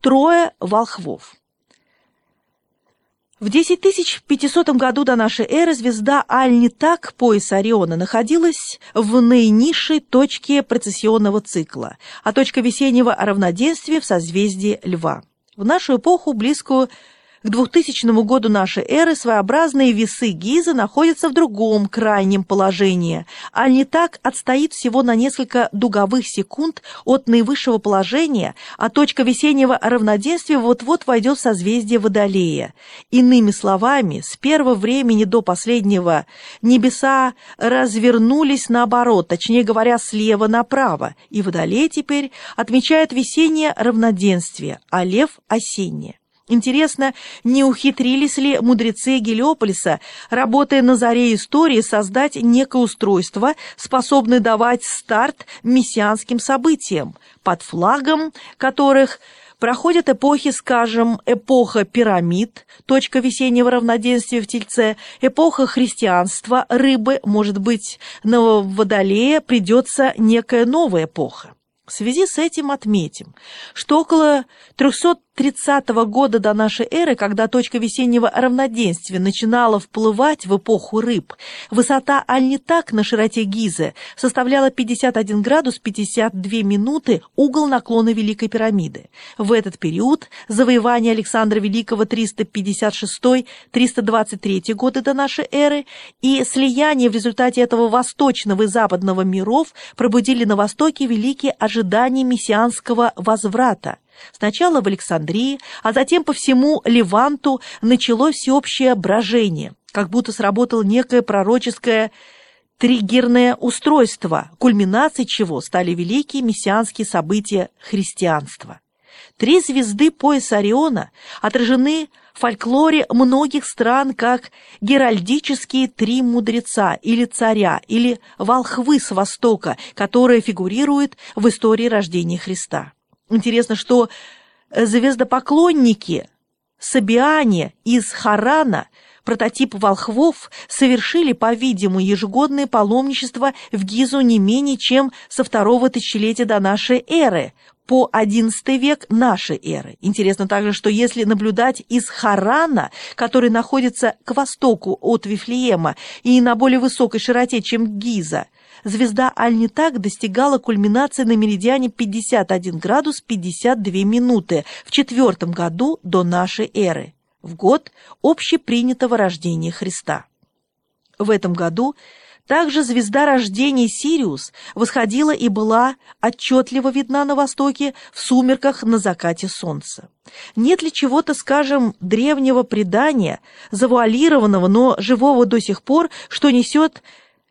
трое волхвов. В 10500 году до нашей эры звезда Аль-Нитак, пояс Ориона, находилась в наинизшей точке процессионного цикла, а точка весеннего равноденствия в созвездии Льва. В нашу эпоху, близкую к 2000 году нашей эры своеобразные весы Гизы находятся в другом крайнем положении, а не так отстоит всего на несколько дуговых секунд от наивысшего положения, а точка весеннего равноденствия вот-вот войдет в созвездие Водолея. Иными словами, с первого времени до последнего небеса развернулись наоборот, точнее говоря, слева направо, и Водолей теперь отмечает весеннее равноденствие, а Лев – осеннее. Интересно, не ухитрились ли мудрецы Гелиополиса, работая на заре истории, создать некое устройство, способное давать старт мессианским событиям, под флагом которых проходят эпохи, скажем, эпоха пирамид, точка весеннего равноденствия в Тельце, эпоха христианства, рыбы, может быть, на Водолея придется некая новая эпоха. В связи с этим отметим, что около 330 года до нашей эры, когда точка весеннего равноденствия начинала вплывать в эпоху рыб, высота Альнитак на широте Гизы составляла 51 градус 52 минуты угол наклона Великой пирамиды. В этот период завоевание Александра Великого 356-323 годы до нашей эры и слияние в результате этого восточного и западного миров пробудили на Востоке великие ожидания мессианского возврата. Сначала в Александрии, а затем по всему Леванту началось всеобщее брожение, как будто сработало некое пророческое триггерное устройство, кульминацией чего стали великие мессианские события христианства. Три звезды пояса Ориона отражены в фольклоре многих стран как геральдические три мудреца или царя, или волхвы с Востока, которые фигурируют в истории рождения Христа. Интересно, что звездопоклонники Сабиане из Харана прототип волхвов совершили, по-видимому, ежегодное паломничество в Гизу не менее чем со второго тысячелетия до нашей эры, по XI век нашей эры. Интересно также, что если наблюдать из Харана, который находится к востоку от Вифлеема и на более высокой широте, чем Гиза, звезда Аль-Нитак достигала кульминации на меридиане 51 градус 52 минуты в четвертом году до нашей эры, в год общепринятого рождения Христа. В этом году также звезда рождения Сириус восходила и была отчетливо видна на востоке в сумерках на закате солнца. Нет ли чего-то, скажем, древнего предания, завуалированного, но живого до сих пор, что несет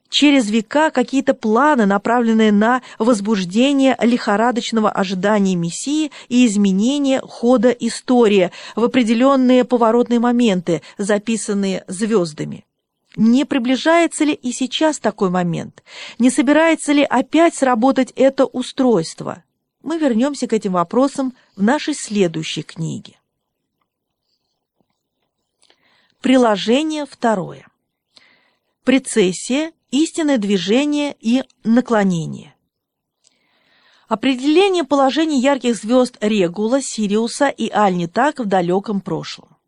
через века какие-то планы, направленные на возбуждение лихорадочного ожидания Мессии и изменение хода истории в определенные поворотные моменты, записанные звездами. Не приближается ли и сейчас такой момент? Не собирается ли опять сработать это устройство? Мы вернемся к этим вопросам в нашей следующей книге. Приложение второе. Прецессия, истинное движение и наклонение. Определение положений ярких звезд Регула, Сириуса и Альнитак в далеком прошлом.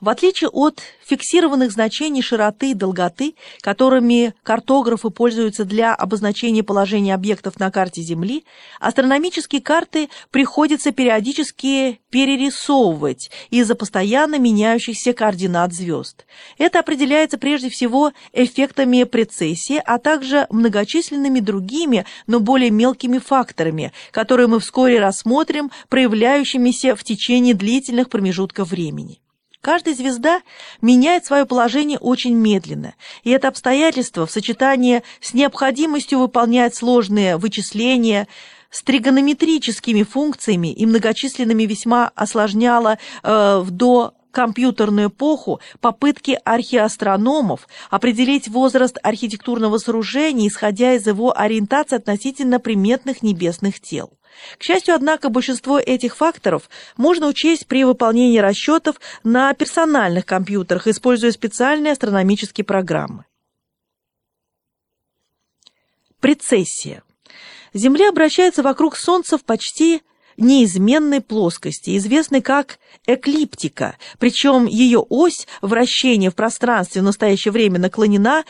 В отличие от фиксированных значений широты и долготы, которыми картографы пользуются для обозначения положения объектов на карте Земли, астрономические карты приходится периодически перерисовывать из-за постоянно меняющихся координат звезд. Это определяется прежде всего эффектами прецессии, а также многочисленными другими, но более мелкими факторами, которые мы вскоре рассмотрим, проявляющимися в течение длительных промежутков времени. Каждая звезда меняет свое положение очень медленно, и это обстоятельство в сочетании с необходимостью выполнять сложные вычисления с тригонометрическими функциями и многочисленными весьма осложняло э, в до компьютерную эпоху попытки археоастрономов определить возраст архитектурного сооружения, исходя из его ориентации относительно приметных небесных тел. К счастью, однако, большинство этих факторов можно учесть при выполнении расчетов на персональных компьютерах, используя специальные астрономические программы. Прецессия. Земля обращается вокруг Солнца в почти неизменной плоскости, известной как эклиптика, причем ее ось вращения в пространстве в настоящее время наклонена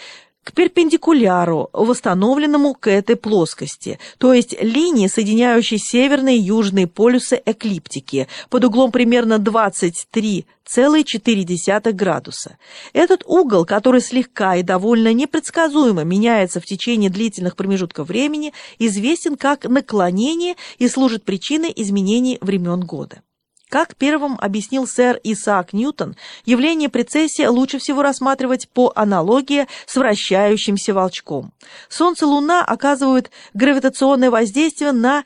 к перпендикуляру, восстановленному к этой плоскости, то есть линии, соединяющей северные и южные полюсы эклиптики под углом примерно 23,4 градуса. Этот угол, который слегка и довольно непредсказуемо меняется в течение длительных промежутков времени, известен как наклонение и служит причиной изменений времен года. Как первым объяснил сэр Исаак Ньютон, явление прецессии лучше всего рассматривать по аналогии с вращающимся волчком. Солнце и Луна оказывают гравитационное воздействие на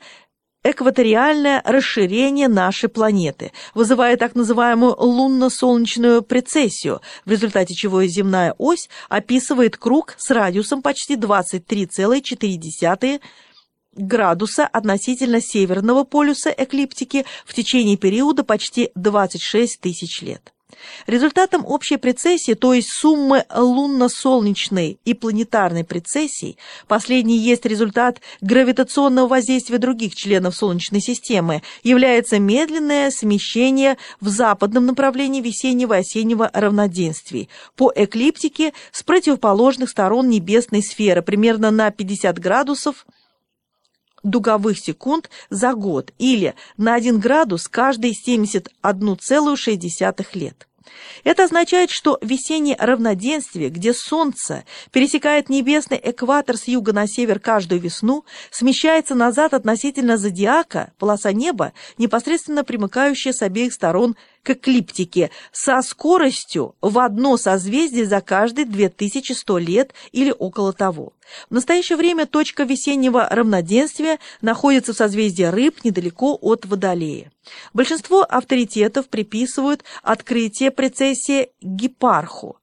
экваториальное расширение нашей планеты, вызывая так называемую лунно-солнечную прецессию, в результате чего земная ось описывает круг с радиусом почти 23,4 градуса относительно северного полюса эклиптики в течение периода почти 26 тысяч лет. Результатом общей прецессии, то есть суммы лунно-солнечной и планетарной прецессий, последний есть результат гравитационного воздействия других членов Солнечной системы, является медленное смещение в западном направлении весеннего и осеннего равноденствий по эклиптике с противоположных сторон небесной сферы примерно на 50 градусов дуговых секунд за год или на 1 градус каждые 71,6 лет. Это означает, что весеннее равноденствие, где Солнце пересекает небесный экватор с юга на север каждую весну, смещается назад относительно зодиака, полоса неба, непосредственно примыкающая с обеих сторон к эклиптике, со скоростью в одно созвездие за каждые 2100 лет или около того. В настоящее время точка весеннего равноденствия находится в созвездии Рыб недалеко от Водолея. Большинство авторитетов приписывают открытие прецессии Гепарху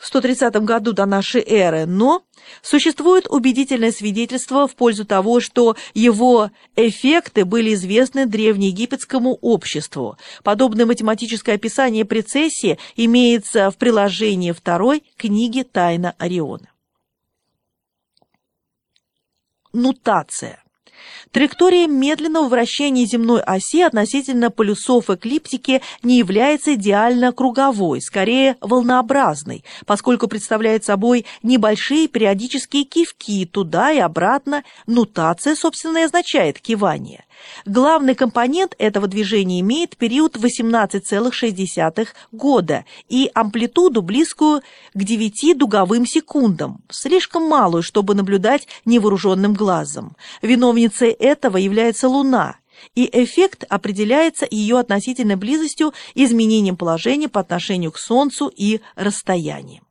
в 130 году до нашей эры, но существует убедительное свидетельство в пользу того, что его эффекты были известны древнеегипетскому обществу. Подобное математическое описание прецессии имеется в приложении второй книги «Тайна Ориона». Нутация. Траектория медленного вращения земной оси относительно полюсов эклиптики не является идеально круговой, скорее волнообразной, поскольку представляет собой небольшие периодические кивки туда и обратно. Нутация, собственно, и означает кивание. Главный компонент этого движения имеет период 18,6 года и амплитуду, близкую к 9 дуговым секундам, слишком малую, чтобы наблюдать невооруженным глазом. Виновницей этого является Луна, и эффект определяется ее относительной близостью изменением положения по отношению к Солнцу и расстоянием.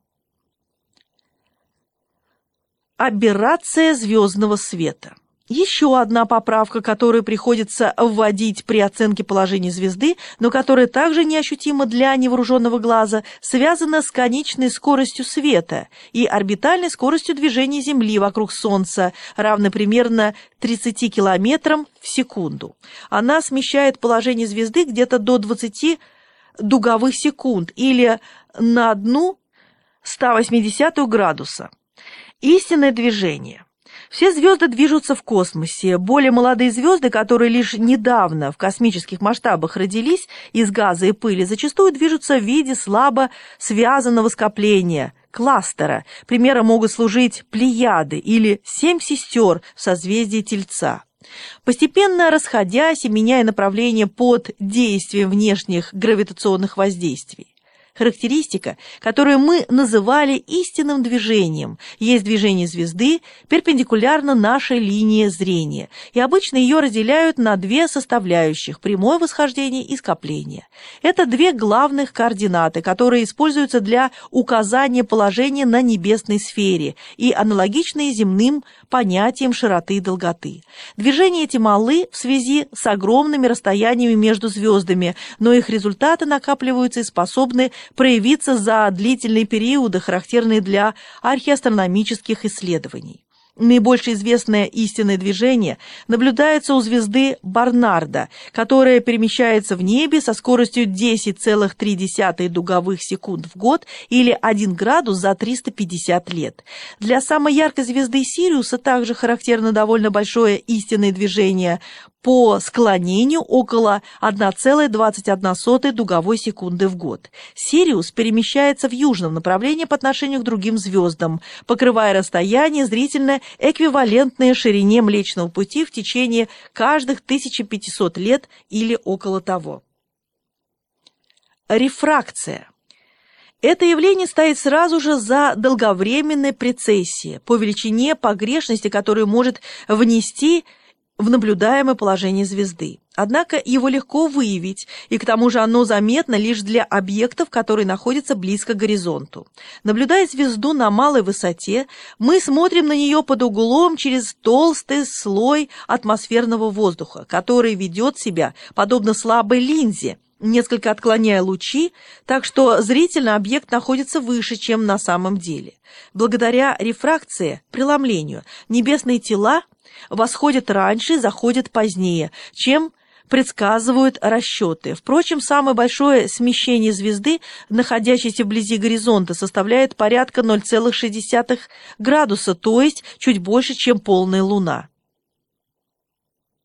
Аберрация звездного света еще одна поправка, которую приходится вводить при оценке положения звезды, но которая также неощутима для невооруженного глаза, связана с конечной скоростью света и орбитальной скоростью движения Земли вокруг Солнца, равной примерно 30 километрам в секунду. Она смещает положение звезды где-то до 20 дуговых секунд или на одну 180 градуса. Истинное движение – все звезды движутся в космосе. Более молодые звезды, которые лишь недавно в космических масштабах родились из газа и пыли, зачастую движутся в виде слабо связанного скопления – кластера. Примером могут служить Плеяды или Семь сестер в созвездии Тельца. Постепенно расходясь и меняя направление под действием внешних гравитационных воздействий характеристика, которую мы называли истинным движением, есть движение звезды перпендикулярно нашей линии зрения, и обычно ее разделяют на две составляющих – прямое восхождение и скопление. Это две главных координаты, которые используются для указания положения на небесной сфере и аналогичные земным понятиям широты и долготы. Движения эти малы в связи с огромными расстояниями между звездами, но их результаты накапливаются и способны проявиться за длительные периоды, характерные для археоастрономических исследований. Наибольшее известное истинное движение наблюдается у звезды Барнарда, которая перемещается в небе со скоростью 10,3 дуговых секунд в год или 1 градус за 350 лет. Для самой яркой звезды Сириуса также характерно довольно большое истинное движение по склонению около 1,21 дуговой секунды в год. Сириус перемещается в южном направлении по отношению к другим звездам, покрывая расстояние, зрительно эквивалентное ширине Млечного Пути в течение каждых 1500 лет или около того. Рефракция. Это явление стоит сразу же за долговременной прецессией по величине погрешности, которую может внести в наблюдаемое положение звезды. Однако его легко выявить, и к тому же оно заметно лишь для объектов, которые находятся близко к горизонту. Наблюдая звезду на малой высоте, мы смотрим на нее под углом через толстый слой атмосферного воздуха, который ведет себя подобно слабой линзе, несколько отклоняя лучи, так что зрительно объект находится выше, чем на самом деле. Благодаря рефракции, преломлению, небесные тела восходят раньше, заходят позднее, чем предсказывают расчеты. Впрочем, самое большое смещение звезды, находящейся вблизи горизонта, составляет порядка 0,6 градуса, то есть чуть больше, чем полная Луна.